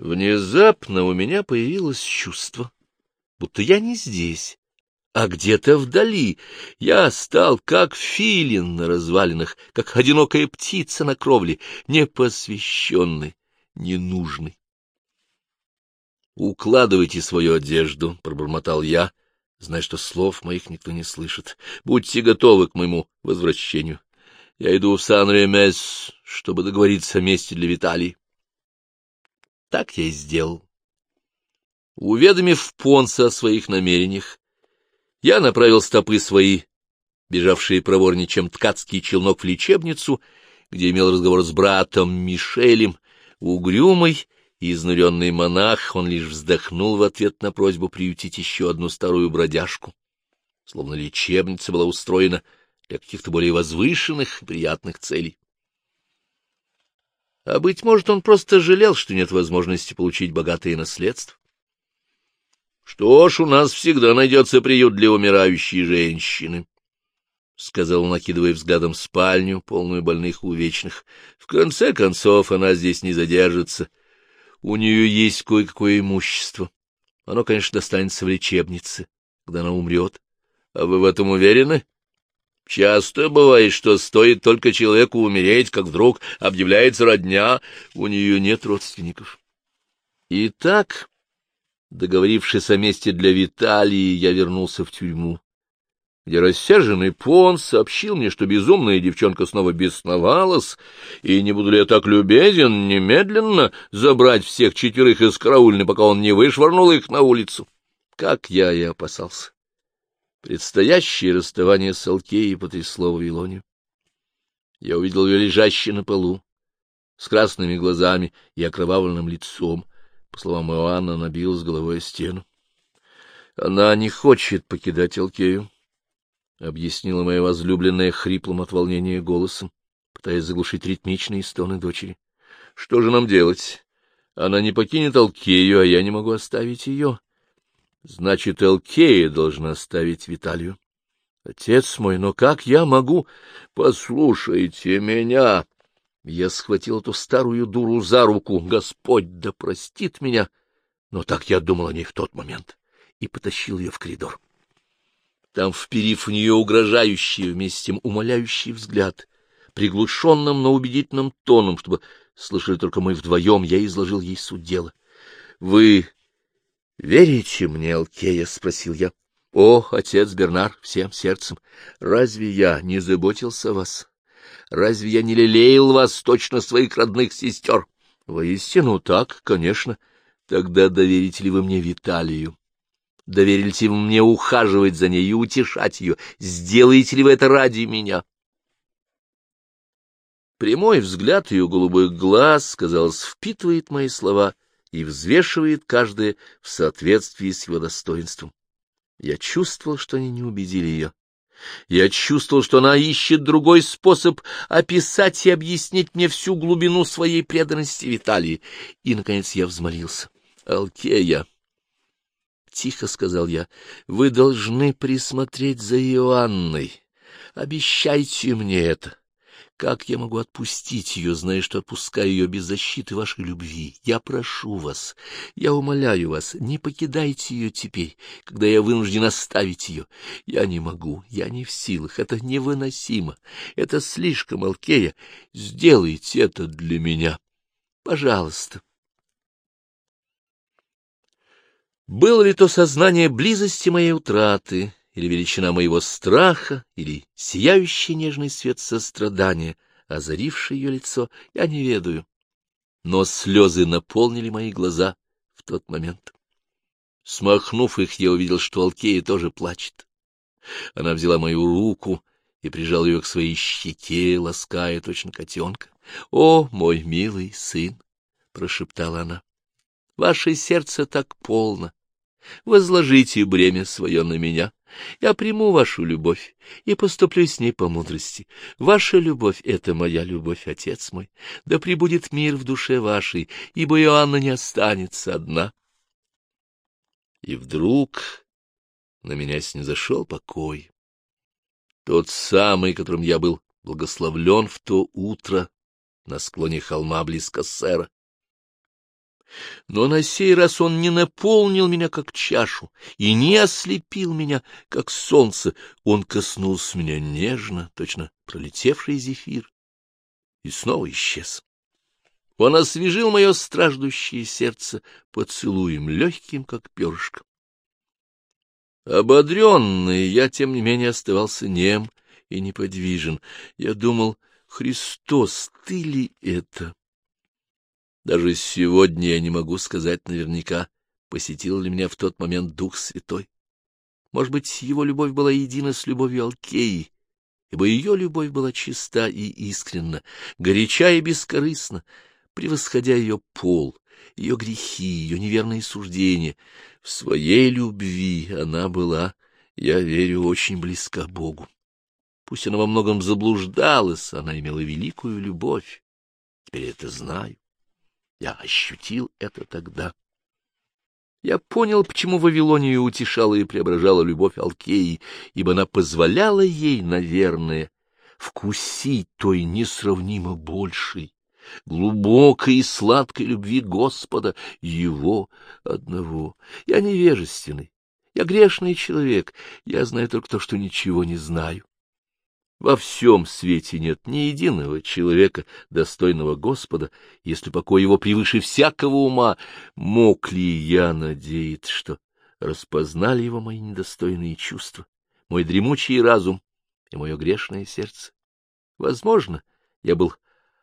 Внезапно у меня появилось чувство, будто я не здесь, а где-то вдали. Я стал как филин на развалинах, как одинокая птица на кровле, непосвященный, ненужный. «Укладывайте свою одежду», — пробормотал я, зная, что слов моих никто не слышит. «Будьте готовы к моему возвращению. Я иду в Сан-Ремес, чтобы договориться о месте для Виталии». Так я и сделал. Уведомив Понса о своих намерениях, я направил стопы свои, бежавшие проворнее, чем ткацкий челнок в лечебницу, где имел разговор с братом Мишелем, угрюмый и изнуренный монах, он лишь вздохнул в ответ на просьбу приютить еще одну старую бродяжку, словно лечебница была устроена для каких-то более возвышенных приятных целей. А, быть может, он просто жалел, что нет возможности получить богатое наследство. Что ж, у нас всегда найдется приют для умирающей женщины, — сказал он, накидывая взглядом спальню, полную больных и увечных. В конце концов, она здесь не задержится. У нее есть кое-какое имущество. Оно, конечно, достанется в лечебнице, когда она умрет. А вы в этом уверены? Часто бывает, что стоит только человеку умереть, как вдруг объявляется родня, у нее нет родственников. Итак, договорившись о месте для Виталии, я вернулся в тюрьму, где рассерженный Понс сообщил мне, что безумная девчонка снова бесновалась, и не буду ли я так любезен немедленно забрать всех четверых из караульной, пока он не вышвырнул их на улицу. Как я и опасался. Предстоящее расставание с Алкеей потрясло Вавилонию. Я увидел ее лежащей на полу, с красными глазами и окровавленным лицом. По словам Иоанна, набил с головой о стену. — Она не хочет покидать Алкею, — объяснила моя возлюбленная хриплым от волнения голосом, пытаясь заглушить ритмичные стоны дочери. — Что же нам делать? Она не покинет Алкею, а я не могу оставить ее. Значит, Элкея должна ставить Виталию. Отец мой, но как я могу? Послушайте меня. Я схватил эту старую дуру за руку. Господь да простит меня. Но так я думал о ней в тот момент и потащил ее в коридор. Там, вперив в нее угрожающий, вместе с тем умоляющий взгляд, приглушенным, но убедительным тоном, чтобы слышали только мы вдвоем, я изложил ей суть дела. — Вы — Верите мне, Алкея? — спросил я. — О, отец Бернар, всем сердцем, разве я не заботился о вас? Разве я не лелеял вас точно своих родных сестер? — Воистину так, конечно. Тогда доверите ли вы мне Виталию? Доверите ли вы мне ухаживать за ней и утешать ее? Сделаете ли вы это ради меня? Прямой взгляд ее голубых глаз, казалось, впитывает мои слова — и взвешивает каждое в соответствии с его достоинством. Я чувствовал, что они не убедили ее. Я чувствовал, что она ищет другой способ описать и объяснить мне всю глубину своей преданности Виталии. И, наконец, я взмолился. — Алкея, — тихо сказал я, — вы должны присмотреть за Иоанной. Обещайте мне это. Как я могу отпустить ее, зная, что отпускаю ее без защиты вашей любви? Я прошу вас, я умоляю вас, не покидайте ее теперь, когда я вынужден оставить ее. Я не могу, я не в силах, это невыносимо, это слишком, Алкея. Сделайте это для меня, пожалуйста. Было ли то сознание близости моей утраты, или величина моего страха, или сияющий нежный свет сострадания, озаривший ее лицо, я не ведаю. Но слезы наполнили мои глаза в тот момент. Смахнув их, я увидел, что Алкея тоже плачет. Она взяла мою руку и прижала ее к своей щеке, лаская точно котенка. — О, мой милый сын! — прошептала она. — Ваше сердце так полно. Возложите бремя свое на меня. Я приму вашу любовь и поступлю с ней по мудрости. Ваша любовь — это моя любовь, отец мой. Да пребудет мир в душе вашей, ибо Иоанна не останется одна. И вдруг на меня снизошел покой. Тот самый, которым я был благословлен в то утро на склоне холма близ Кассера. Но на сей раз он не наполнил меня, как чашу, и не ослепил меня, как солнце. Он коснулся меня нежно, точно пролетевший зефир, и снова исчез. Он освежил мое страждущее сердце поцелуем легким, как перышко. Ободренный, я, тем не менее, оставался нем и неподвижен. Я думал, Христос, ты ли это? Даже сегодня я не могу сказать наверняка, посетил ли меня в тот момент Дух Святой. Может быть, его любовь была едина с любовью Алкеи, ибо ее любовь была чиста и искренна, горяча и бескорыстна, превосходя ее пол, ее грехи, ее неверные суждения. В своей любви она была, я верю, очень близка Богу. Пусть она во многом заблуждалась, она имела великую любовь. Теперь это знаю. Я ощутил это тогда. Я понял, почему Вавилонию утешала и преображала любовь Алкеи, ибо она позволяла ей, наверное, вкусить той несравнимо большей, глубокой и сладкой любви Господа, Его одного. Я невежественный, я грешный человек, я знаю только то, что ничего не знаю. Во всем свете нет ни единого человека, достойного Господа, если покой его превыше всякого ума. Мог ли я надеяться, что распознали его мои недостойные чувства, мой дремучий разум и мое грешное сердце? Возможно, я был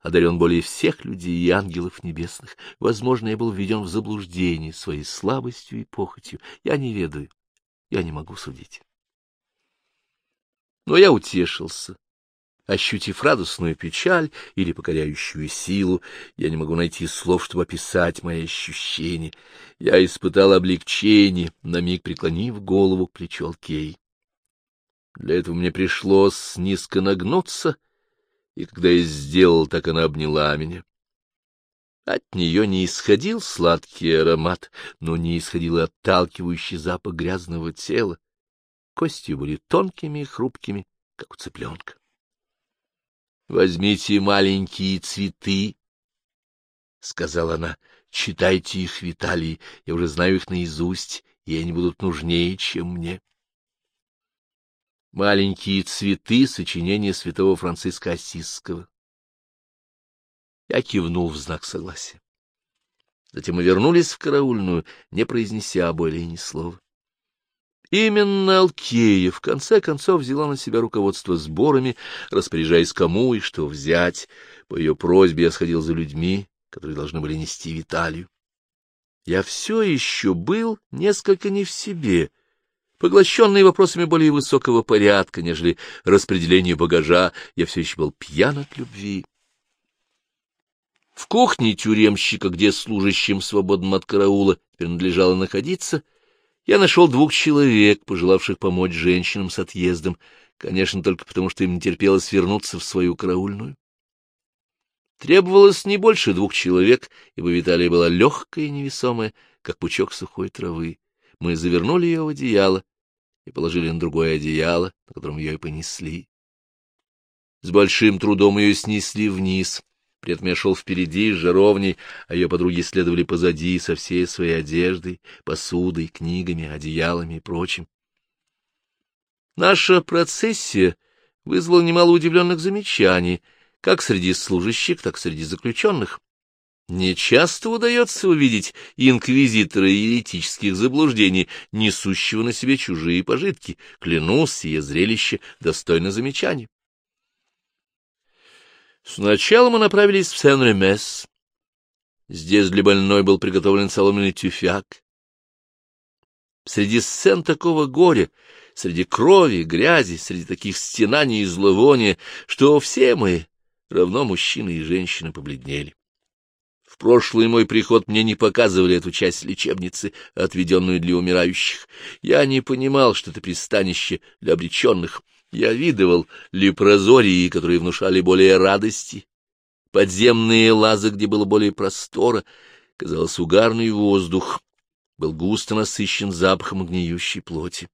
одарен более всех людей и ангелов небесных. Возможно, я был введен в заблуждение своей слабостью и похотью. Я не ведаю, я не могу судить. Но я утешился. Ощутив радостную печаль или покоряющую силу, я не могу найти слов, чтобы описать мои ощущения. Я испытал облегчение, на миг преклонив голову к плечу Алкей. Для этого мне пришлось низко нагнуться, и когда я сделал, так она обняла меня. От нее не исходил сладкий аромат, но не исходил отталкивающий запах грязного тела кости были тонкими и хрупкими, как у цыпленка. — Возьмите маленькие цветы, — сказала она, — читайте их, Виталий, я уже знаю их наизусть, и они будут нужнее, чем мне. Маленькие цветы — сочинение святого Франциска Осисского. Я кивнул в знак согласия. Затем мы вернулись в караульную, не произнеся более ни слова. Именно Алкея в конце концов взяла на себя руководство сборами, распоряжаясь кому и что взять. По ее просьбе я сходил за людьми, которые должны были нести Виталию. Я все еще был несколько не в себе, поглощенный вопросами более высокого порядка, нежели распределение багажа, я все еще был пьян от любви. В кухне тюремщика, где служащим свободным от караула теперь надлежало находиться, — я нашел двух человек, пожелавших помочь женщинам с отъездом, конечно, только потому, что им не терпелось вернуться в свою караульную. Требовалось не больше двух человек, ибо Виталия была легкая и невесомая, как пучок сухой травы. Мы завернули ее в одеяло и положили на другое одеяло, на котором ее и понесли. С большим трудом ее снесли вниз, я шел впереди с жаровней, а ее подруги следовали позади со всей своей одеждой, посудой, книгами, одеялами и прочим. Наша процессия вызвала немало удивленных замечаний, как среди служащих, так и среди заключенных. Нечасто удается увидеть инквизитора еретических заблуждений, несущего на себе чужие пожитки. Клянусь, сие зрелище достойно замечаний. Сначала мы направились в Сен-Ремес. Здесь для больной был приготовлен соломенный тюфяк. Среди сцен такого горя, среди крови, грязи, среди таких стенаний и зловония, что все мы, равно мужчины и женщины, побледнели. В прошлый мой приход мне не показывали эту часть лечебницы, отведенную для умирающих. Я не понимал, что это пристанище для обреченных — я видывал лепрозории, которые внушали более радости, подземные лазы, где было более простора. Казалось, угарный воздух был густо насыщен запахом гниющей плоти.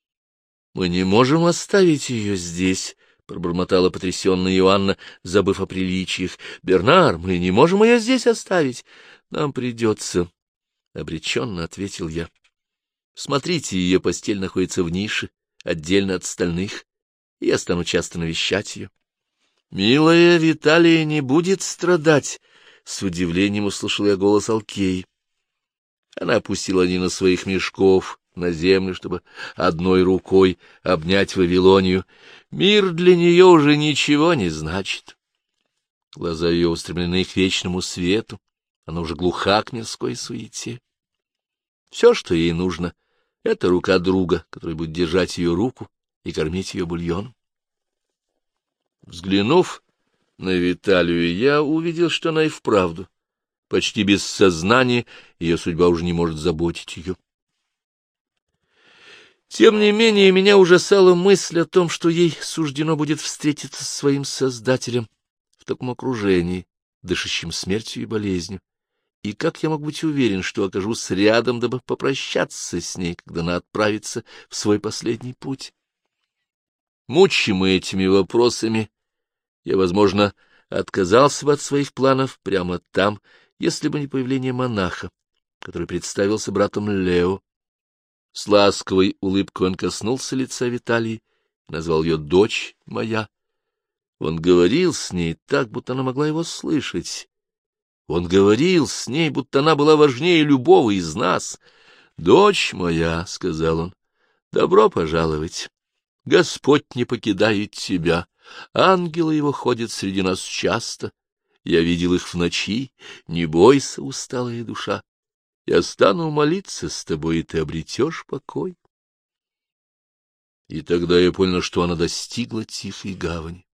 — Мы не можем оставить ее здесь, — пробормотала потрясенная Иоанна, забыв о приличиях. — Бернар, мы не можем ее здесь оставить. Нам придется, — обреченно ответил я. — Смотрите, ее постель находится в нише, отдельно от остальных. Я стану часто навещать ее. — Милая Виталия не будет страдать, — с удивлением услышал я голос Алкеи. Она опустила один из своих мешков на землю, чтобы одной рукой обнять Вавилонию. Мир для нее уже ничего не значит. Глаза ее устремлены к вечному свету, она уже глуха к мирской суете. Все, что ей нужно, — это рука друга, который будет держать ее руку и кормить ее бульоном. Взглянув на Виталию, я увидел, что она и вправду, почти без сознания, ее судьба уже не может заботить ее. Тем не менее, меня ужасала мысль о том, что ей суждено будет встретиться со своим Создателем в таком окружении, дышащим смертью и болезнью. И как я мог быть уверен, что окажусь рядом, дабы попрощаться с ней, когда она отправится в свой последний путь? Мучимый этими вопросами, я, возможно, отказался бы от своих планов прямо там, если бы не появление монаха, который представился братом Лео с ласковой улыбкой он коснулся лица Виталии, назвал ее «дочь моя». Он говорил с ней так, будто она могла его слышать. Он говорил с ней, будто она была важнее любого из нас. «Дочь моя», — сказал он, — «добро пожаловать. Господь не покидает тебя. Ангелы его ходят среди нас часто. Я видел их в ночи. Не бойся, усталая душа. Я стану молиться с тобой, и ты обретешь покой. И тогда я понял, что она достигла тихой гавани.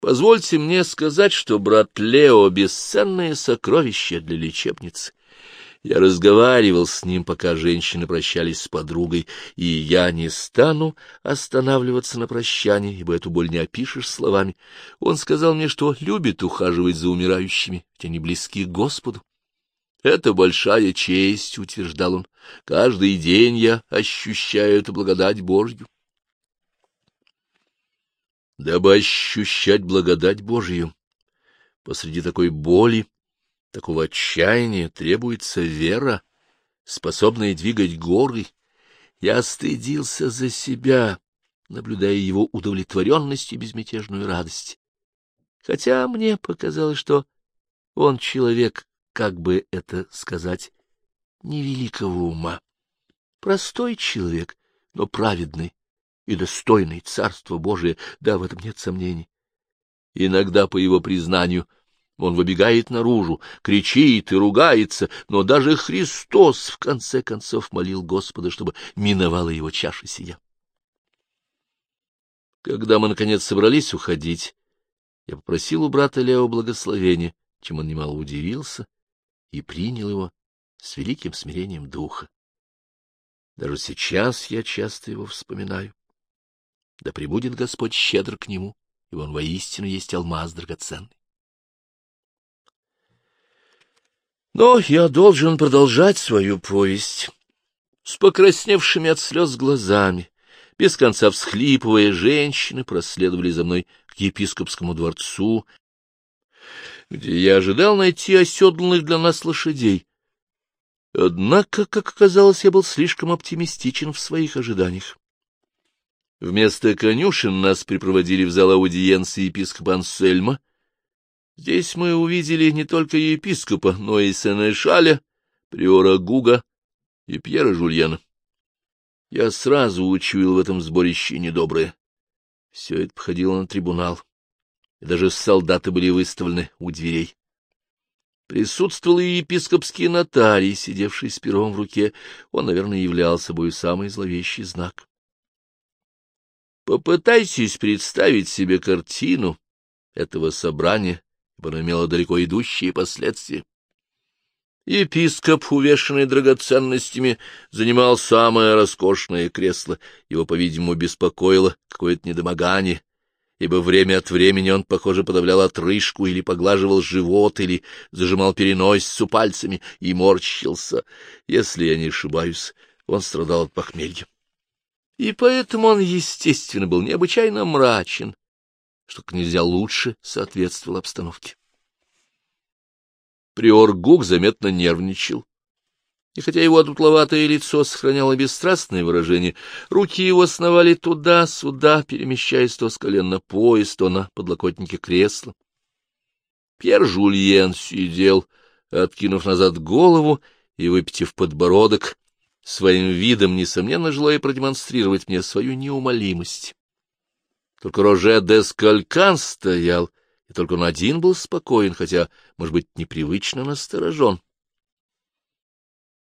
Позвольте мне сказать, что брат Лео — бесценное сокровище для лечебницы. Я разговаривал с ним, пока женщины прощались с подругой, и я не стану останавливаться на прощании, ибо эту боль не опишешь словами. Он сказал мне, что любит ухаживать за умирающими, ведь они близки к Господу. Это большая честь, — утверждал он. Каждый день я ощущаю эту благодать Божью. Дабы ощущать благодать Божью, посреди такой боли, такого отчаяния требуется вера, способная двигать горы. Я стыдился за себя, наблюдая его удовлетворенность и безмятежную радость. Хотя мне показалось, что он человек как бы это сказать, невеликого ума. Простой человек, но праведный и достойный Царства Божия, да, в этом нет сомнений. Иногда, по его признанию, он выбегает наружу, кричит и ругается, но даже Христос в конце концов молил Господа, чтобы миновала его чаша сия. Когда мы, наконец, собрались уходить, я попросил у брата Лео благословения, чем он немало удивился и принял его с великим смирением духа. Даже сейчас я часто его вспоминаю. Да пребудет Господь щедр к нему, и он воистину есть алмаз драгоценный. Но я должен продолжать свою повесть. С покрасневшими от слез глазами, без конца всхлипывая, женщины проследовали за мной к епископскому дворцу, где я ожидал найти оседланных для нас лошадей. Однако, как оказалось, я был слишком оптимистичен в своих ожиданиях. Вместо конюшен нас припроводили в зал аудиенции епископа Ансельма. Здесь мы увидели не только епископа, но и Сенешаля, приора Гуга и Пьера Жульена. Я сразу учуял в этом сборище недоброе. Все это походило на трибунал и даже солдаты были выставлены у дверей. Присутствовал и епископский нотарий, сидевший с пером в руке. Он, наверное, являл собой самый зловещий знак. Попытайтесь представить себе картину этого собрания, ибо оно имело далеко идущие последствия. Епископ, увешанный драгоценностями, занимал самое роскошное кресло. Его, по-видимому, беспокоило какое-то недомогание, ибо время от времени он, похоже, подавлял отрыжку или поглаживал живот, или зажимал переносицу пальцами и морщился. Если я не ошибаюсь, он страдал от похмелья. И поэтому он, естественно, был необычайно мрачен, что как нельзя лучше соответствовал обстановке. Приор Гук заметно нервничал. И хотя его одутловатое лицо сохраняло бесстрастное выражение, руки его сновали туда-сюда, перемещаясь то с колен на пояс, то на подлокотнике кресла. Пьер Жульен сидел, откинув назад голову и выпитив подбородок, своим видом, несомненно, желая продемонстрировать мне свою неумолимость. Только Роже де Скалькан стоял, и только он один был спокоен, хотя, может быть, непривычно насторожен.